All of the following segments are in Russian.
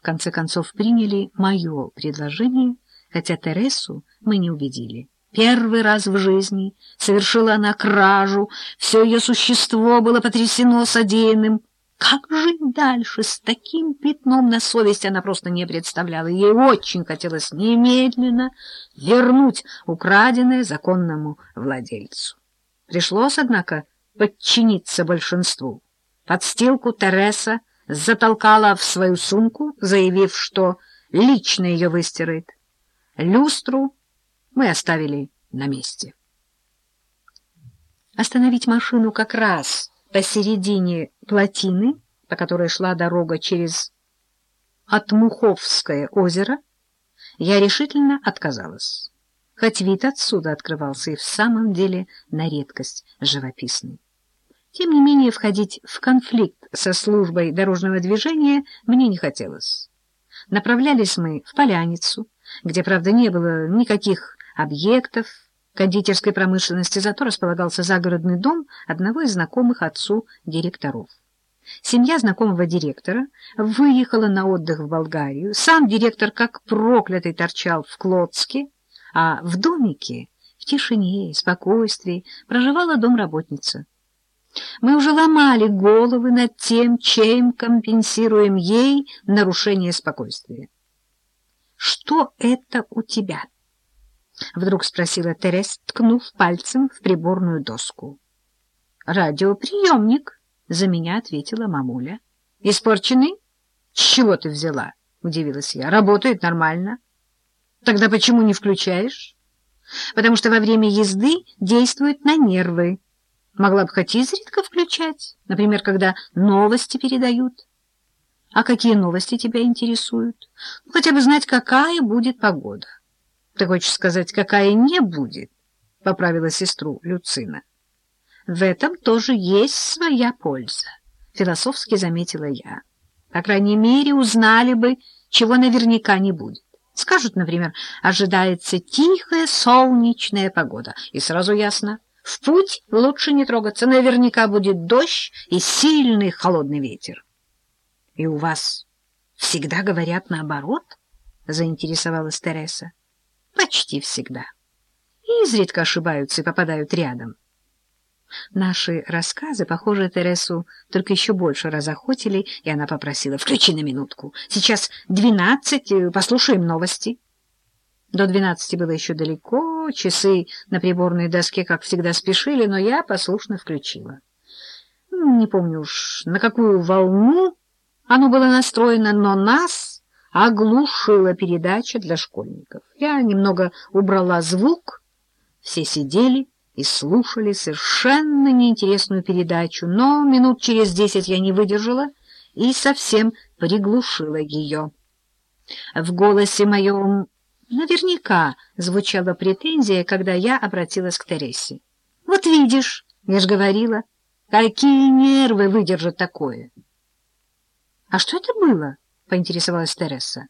в конце концов приняли мое предложение, хотя Тересу мы не убедили. Первый раз в жизни совершила она кражу, все ее существо было потрясено содеянным. Как жить дальше с таким пятном на совести она просто не представляла. Ей очень хотелось немедленно вернуть украденное законному владельцу. Пришлось, однако, подчиниться большинству. Подстилку Тереса затолкала в свою сумку, заявив, что лично ее выстирает. Люстру мы оставили на месте. Остановить машину как раз посередине плотины, по которой шла дорога через Отмуховское озеро, я решительно отказалась. Хоть вид отсюда открывался и в самом деле на редкость живописный. Тем не менее, входить в конфликт со службой дорожного движения мне не хотелось. Направлялись мы в Поляницу, где, правда, не было никаких объектов кондитерской промышленности, зато располагался загородный дом одного из знакомых отцу директоров. Семья знакомого директора выехала на отдых в Болгарию. Сам директор, как проклятый, торчал в Клодске, а в домике, в тишине и спокойствии, проживала домработница. Мы уже ломали головы над тем, чем компенсируем ей нарушение спокойствия. «Что это у тебя?» — вдруг спросила Терес, ткнув пальцем в приборную доску. «Радиоприемник», — за меня ответила мамуля. «Испорченный? С чего ты взяла?» — удивилась я. «Работает нормально». «Тогда почему не включаешь?» «Потому что во время езды действует на нервы». Могла бы хоть изредка включать, например, когда новости передают. А какие новости тебя интересуют? Ну, хотя бы знать, какая будет погода. Ты хочешь сказать, какая не будет? — поправила сестру Люцина. В этом тоже есть своя польза, — философски заметила я. По крайней мере, узнали бы, чего наверняка не будет. Скажут, например, ожидается тихая солнечная погода, и сразу ясно — в путь лучше не трогаться, наверняка будет дождь и сильный холодный ветер. — И у вас всегда говорят наоборот? — заинтересовалась Тереса. — Почти всегда. Изредка ошибаются и попадают рядом. Наши рассказы, похоже, Тересу только еще больше разохотили, и она попросила «включи на минутку. Сейчас двенадцать, послушаем новости». До двенадцати было еще далеко, часы на приборной доске, как всегда, спешили, но я послушно включила. Не помню уж, на какую волну оно было настроено, но нас оглушила передача для школьников. Я немного убрала звук, все сидели и слушали совершенно неинтересную передачу, но минут через десять я не выдержала и совсем приглушила ее. В голосе моем Наверняка звучала претензия, когда я обратилась к Тересе. «Вот видишь, я же говорила, какие нервы выдержат такое!» «А что это было?» — поинтересовалась Тереса.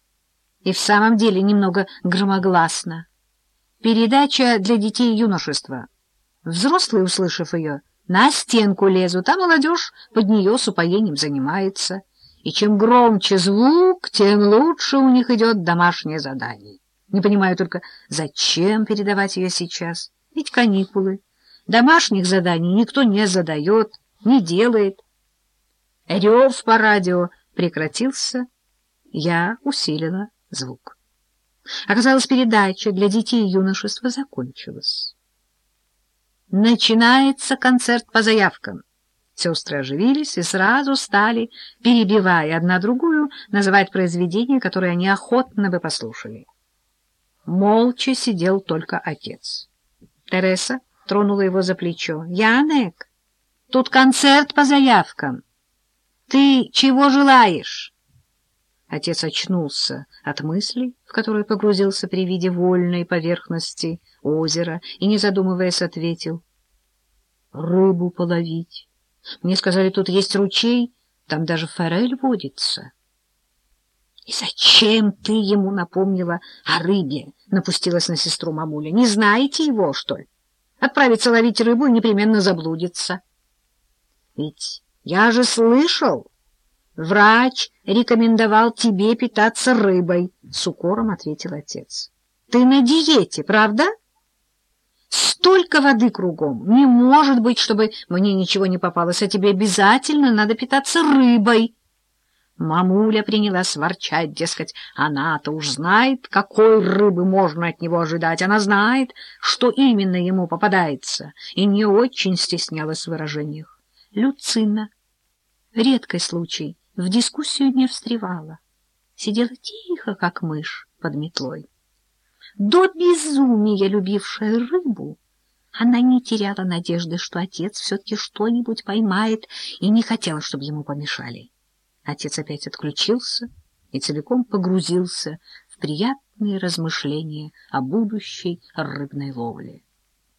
И в самом деле немного громогласно. Передача для детей юношества. Взрослые, услышав ее, на стенку лезут, а молодежь под нее с упоением занимается. И чем громче звук, тем лучше у них идет домашнее задание. Не понимаю только, зачем передавать ее сейчас? Ведь каникулы. Домашних заданий никто не задает, не делает. Рев по радио прекратился. Я усилила звук. Оказалось, передача для детей и юношества закончилась. Начинается концерт по заявкам. Сестры оживились и сразу стали, перебивая одна другую, называть произведения, которые они охотно бы послушали. Молча сидел только отец. Тереса тронула его за плечо. — Янек, тут концерт по заявкам. Ты чего желаешь? Отец очнулся от мыслей, в которые погрузился при виде вольной поверхности озера, и, не задумываясь, ответил. — Рыбу половить. Мне сказали, тут есть ручей, там даже форель водится. — «И зачем ты ему напомнила о рыбе?» — напустилась на сестру мамуля. «Не знаете его, что ли? Отправиться ловить рыбу и непременно заблудится». «Ведь я же слышал, врач рекомендовал тебе питаться рыбой, — с укором ответил отец. — Ты на диете, правда? Столько воды кругом. Не может быть, чтобы мне ничего не попалось, а тебе обязательно надо питаться рыбой. Мамуля принялась ворчать, дескать, она-то уж знает, какой рыбы можно от него ожидать. Она знает, что именно ему попадается, и не очень стеснялась в выражениях. Люцина, редкий случай, в дискуссию не встревала. Сидела тихо, как мышь под метлой. До безумия любившая рыбу, она не теряла надежды, что отец все-таки что-нибудь поймает, и не хотела, чтобы ему помешали. Отец опять отключился и целиком погрузился в приятные размышления о будущей рыбной ловле.